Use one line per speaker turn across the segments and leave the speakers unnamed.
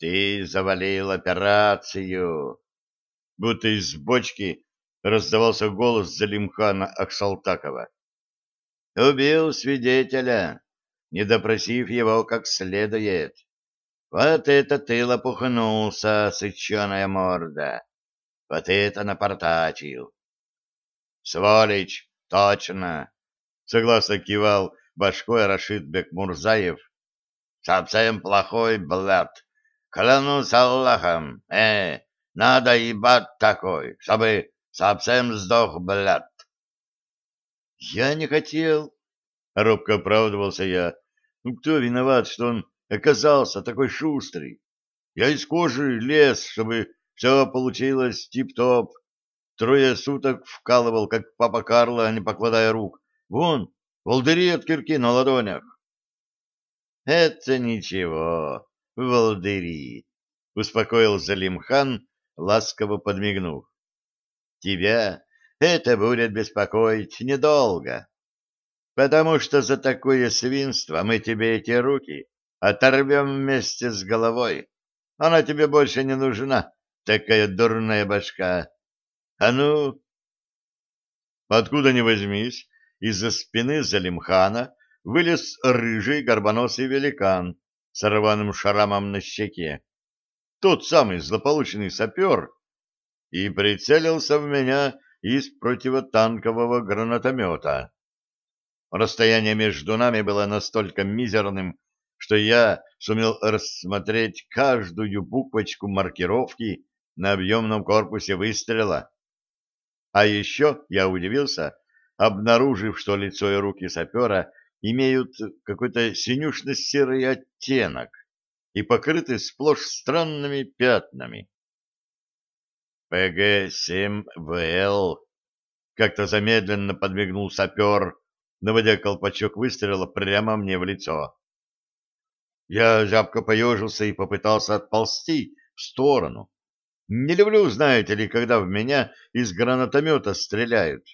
Ты завалил операцию. Будто из бочки раздавался голос Залимхана Аксалтакова. Убил свидетеля, не допросив его как следует. Вот это ты лопухнулся, сыченая морда. Вот это напортачил. Сволочь, точно. Согласно кивал башкой Рашид Бекмурзаев. Совсем плохой блад. Клянусь Аллахом, э, надо ебать такой, чтобы совсем сдох, блядь. Я не хотел, робко оправдывался я. Ну кто виноват, что он оказался такой шустрый? Я из кожи лез, чтобы все получилось тип-топ. Трое суток вкалывал, как папа Карло, не покладая рук. Вон, волдыри от кирки на ладонях. — Это ничего, волдыри, — успокоил Залимхан, ласково подмигнув. — Тебя это будет беспокоить недолго, потому что за такое свинство мы тебе эти руки оторвем вместе с головой. Она тебе больше не нужна, такая дурная башка. А ну... Откуда ни возьмись, из-за спины Залимхана вылез рыжий горбоносый великан с рваным шрамом на щеке. Тот самый злополучный сапер, и прицелился в меня из противотанкового гранатомета. Расстояние между нами было настолько мизерным, что я сумел рассмотреть каждую буквочку маркировки на объемном корпусе выстрела. А еще я удивился, обнаружив, что лицо и руки сапера имеют какой-то синюшно-серый оттенок и покрыты сплошь странными пятнами. ПГ-7ВЛ, как-то замедленно подмигнул сапер, наводя колпачок выстрела прямо мне в лицо. Я зябко поежился и попытался отползти в сторону. Не люблю, знаете ли, когда в меня из гранатомета стреляют.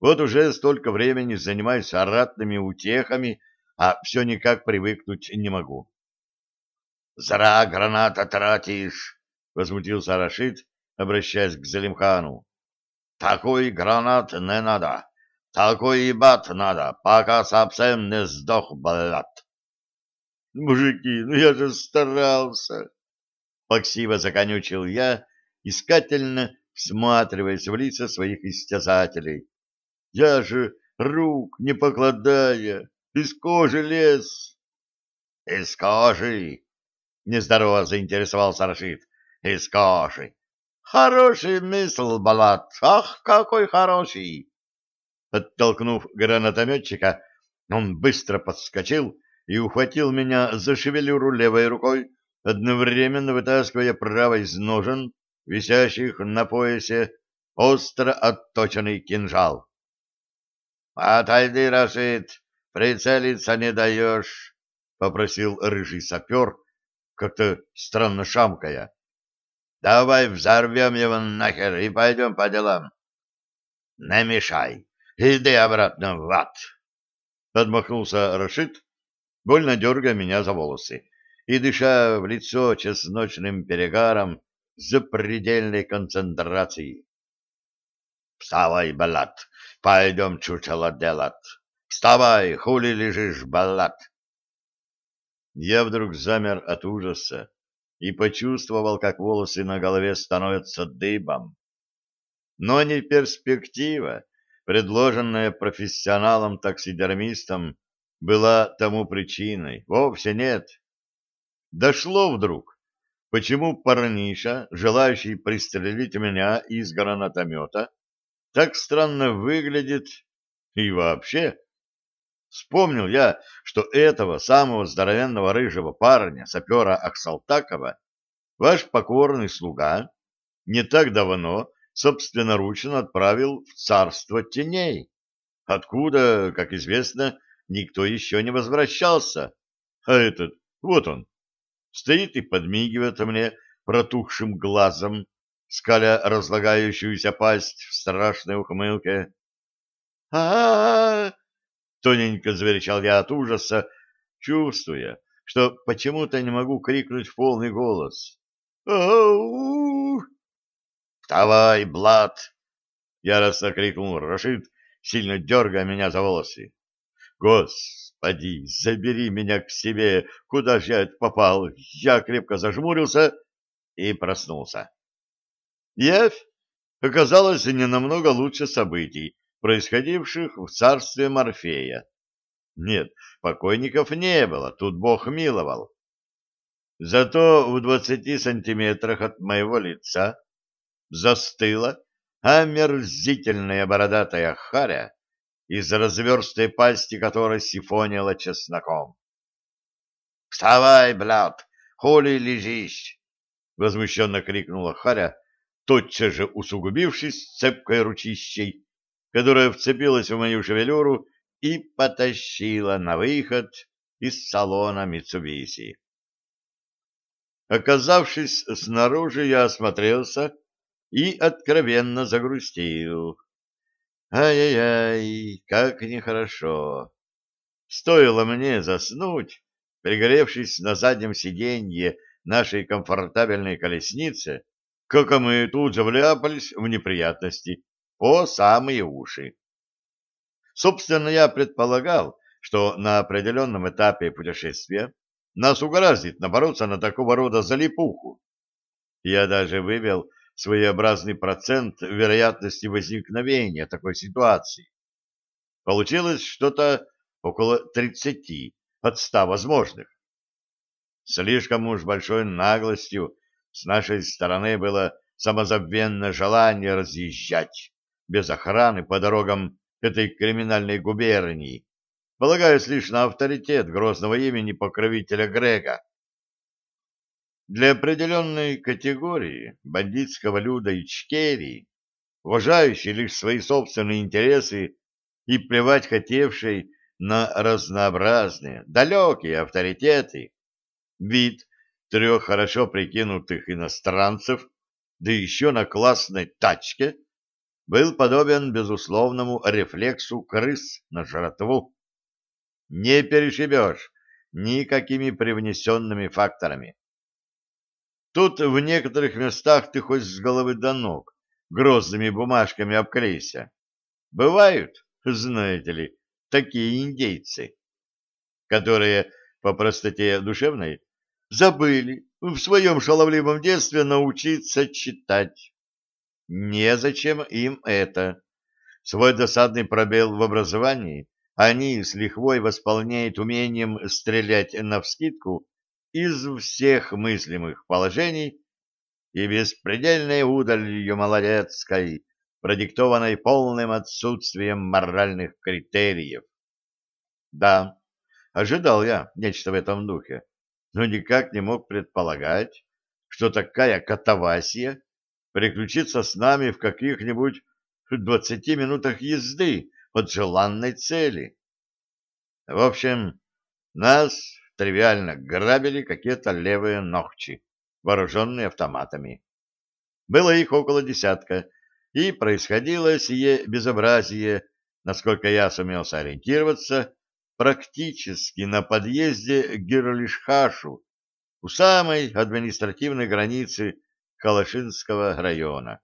Вот уже столько времени занимаюсь аратными утехами, а все никак привыкнуть не могу. — Зра граната тратишь, — возмутился Рашид, обращаясь к Залимхану. «Такой гранат не надо, такой ебать надо, пока совсем не сдох, блядь!» «Мужики, ну я же старался!» Плаксиво законючил я, искательно всматриваясь в лица своих истязателей. «Я же рук не покладая, из кожи лез!» «Из кожи!» — нездорово заинтересовался Рашид. «Из кожи! Хороший мысль, Балат, ах, какой хороший! Оттолкнув гранатометчика, он быстро подскочил и ухватил меня за шевелюру левой рукой, одновременно вытаскивая правой из ножен, висящих на поясе, остро отточенный кинжал. — Отойди, Рашид, прицелиться не даешь, — попросил рыжий сапер, как-то странно шамкая. Давай взорвем его нахер и пойдем по делам. Не мешай. Иди обратно в ад. Отмахнулся Рашид, больно дергая меня за волосы и дыша в лицо чесночным перегаром запредельной концентрацией. Вставай, Балат, пойдем чучело делать. Вставай, хули лежишь, Балат. Я вдруг замер от ужаса и почувствовал, как волосы на голове становятся дыбом. Но не перспектива, предложенная профессионалом-таксидермистом, была тому причиной. Вовсе нет. Дошло вдруг, почему парниша, желающий пристрелить меня из гранатомета, так странно выглядит и вообще. Вспомнил я, что этого самого здоровенного рыжего парня, сапера Аксалтакова, ваш покорный слуга не так давно собственноручно отправил в царство теней, откуда, как известно, никто еще не возвращался. А этот, вот он, стоит и подмигивает мне протухшим глазом, скаля разлагающуюся пасть в страшной ухмылке. а Тоненько заверещал я от ужаса, чувствуя, что почему-то не могу крикнуть в полный голос. «Ау!» «Вставай, Блад!» — яростно крикнул Рашид, сильно дергая меня за волосы. «Господи, забери меня к себе! Куда же я попал?» Я крепко зажмурился и проснулся. Явь оказалась не намного лучше событий, происходивших в царстве Морфея. Нет, покойников не было, тут Бог миловал. Зато в двадцати сантиметрах от моего лица застыла омерзительная бородатая харя, из разверстой пасти которой сифонила чесноком. — Вставай, блядь, хули лежишь? — возмущенно крикнула харя, тотчас же усугубившись цепкой ручищей, которая вцепилась в мою шевелюру и потащила на выход из салона Митсубиси. Оказавшись снаружи, я осмотрелся и откровенно загрустил. Ай-яй-яй, как нехорошо. Стоило мне заснуть, пригоревшись на заднем сиденье нашей комфортабельной колесницы, как мы тут же вляпались в неприятности по самые уши. Собственно, я предполагал, что на определенном этапе путешествия нас угораздит напороться на такого рода залипуху. Я даже вывел своеобразный процент вероятности возникновения такой ситуации. Получилось что-то около 30 от 100 возможных. Слишком уж большой наглостью с нашей стороны было самозабвенное желание разъезжать без охраны по дорогам этой криминальной губернии, полагаясь лишь на авторитет грозного имени покровителя Грега. Для определенной категории бандитского люда Ичкерии, уважающей лишь свои собственные интересы и плевать хотевшей на разнообразные, далекие авторитеты, вид трех хорошо прикинутых иностранцев, да еще на классной тачке, был подобен безусловному рефлексу крыс на жратву. Не перешибешь никакими привнесенными факторами. Тут в некоторых местах ты хоть с головы до ног грозными бумажками обклейся. Бывают, знаете ли, такие индейцы, которые по простоте душевной забыли в своем шаловливом детстве научиться читать. Незачем им это. Свой досадный пробел в образовании они с лихвой восполняют умением стрелять навскидку из всех мыслимых положений и беспредельной удалью молодецкой, продиктованной полным отсутствием моральных критериев. Да, ожидал я нечто в этом духе, но никак не мог предполагать, что такая катавасия приключится с нами в каких-нибудь двадцати минутах езды от желанной цели. В общем, нас тривиально грабили какие-то левые ногчи, вооруженные автоматами. Было их около десятка, и происходило сие безобразие, насколько я сумел сориентироваться, практически на подъезде к Гирлишхашу, у самой административной границы Калашинского района.